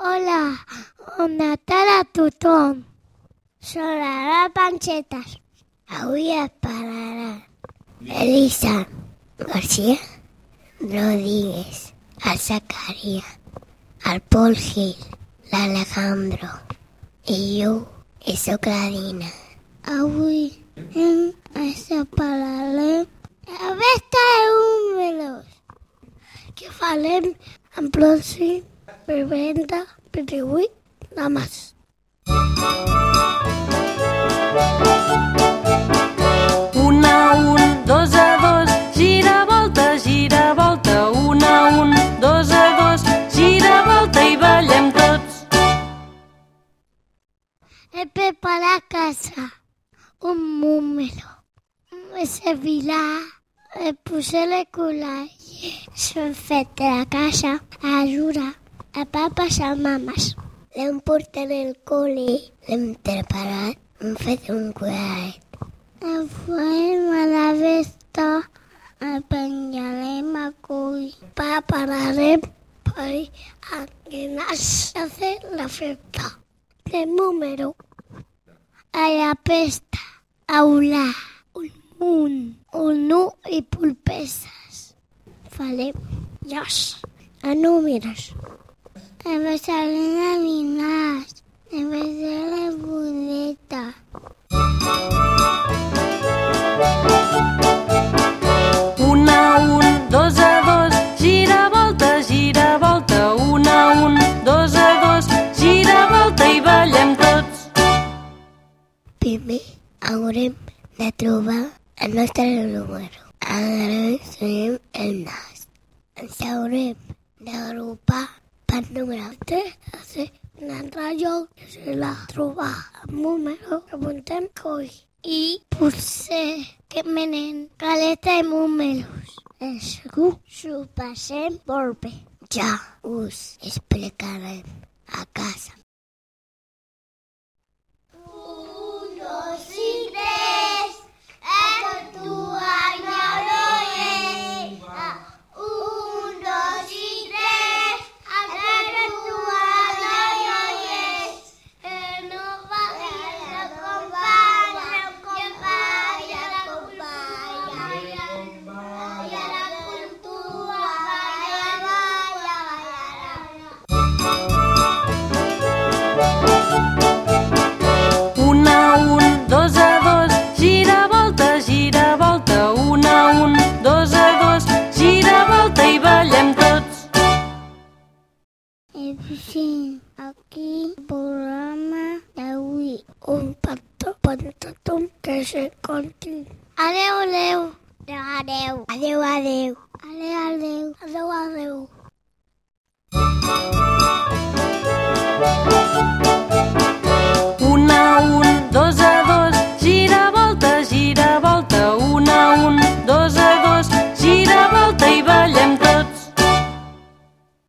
Hola, bon Natal a tothom. Les panxetes. Avui es parlarà Elisa García Rodríguez, el Zacaria, el Paul Gil, l'Alejandro i jo, i soc la Dina. Avui hem estat parlarem la festa de números que farem en pròxim per 18 nada más. Un a un, dos a dos, gira, volta, gira, volta. Un a un, dos a dos, gira, volta i ballem tots. He preparat casa un número. Me servirà el posar el col·legi. S'han fet a casa a ajudar a papes i mames. L'hem portat al col·le, l'hem preparat, hem fet un. El farem a la festa, el penjarem a cull. Prepararem per anar a fer la festa. El número a la pesta, aula, un munt, un nu i pulpeses. Farem llos a números. Em passarem a em passarem la boleta. Un a un, dos a dos, gira, volta, gira, volta. Un a un, dos a dos, gira, volta i ballem tots. Primer haurem de trobar el nostre número. Agraïm el nas. Ens haurem d'agrupar per número 3 a ser un altre lloc que serà trobar el número que apuntem coi. I potser que menen caleta de números. Segur s'ho passem molt bé. Ja us explicarem a casa. Un a un, dos a dos, gira, volta, gira, volta. Un a un, dos a dos, gira, volta i ballem tots. Sí, aquí programa d'avui. Un petó pentatom que se conti. Adeu, adeu. Adeu, adeu. Adeu, adeu. Adeu, adeu. Adeu, adeu.